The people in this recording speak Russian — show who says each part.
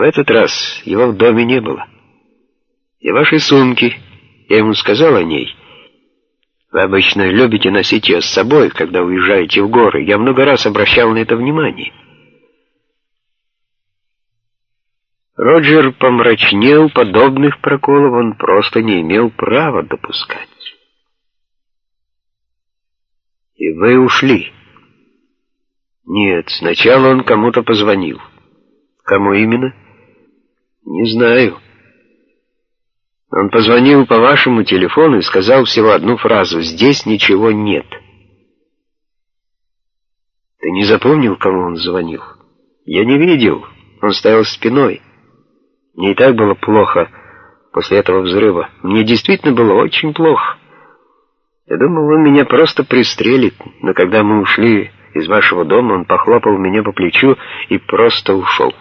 Speaker 1: А в этот раз его в доме не было. И вашей сумки, я ему сказал о ней. Вы обычно любите носить ее с собой, когда уезжаете в горы. Я много раз обращал на это внимание. Роджер помрачнел, подобных проколов он просто не имел права допускать. «И вы ушли?» «Нет, сначала он кому-то позвонил». «Кому именно?» «Не знаю». Он позвонил по вашему телефону и сказал всего одну фразу «Здесь ничего нет». Ты не запомнил, кому он звонил? Я не видел. Он стоял спиной. Мне и так было плохо после этого взрыва. Мне действительно было очень плохо. Я думал, он меня просто пристрелит, но когда мы ушли из вашего дома, он похлопал меня по плечу и просто ушел.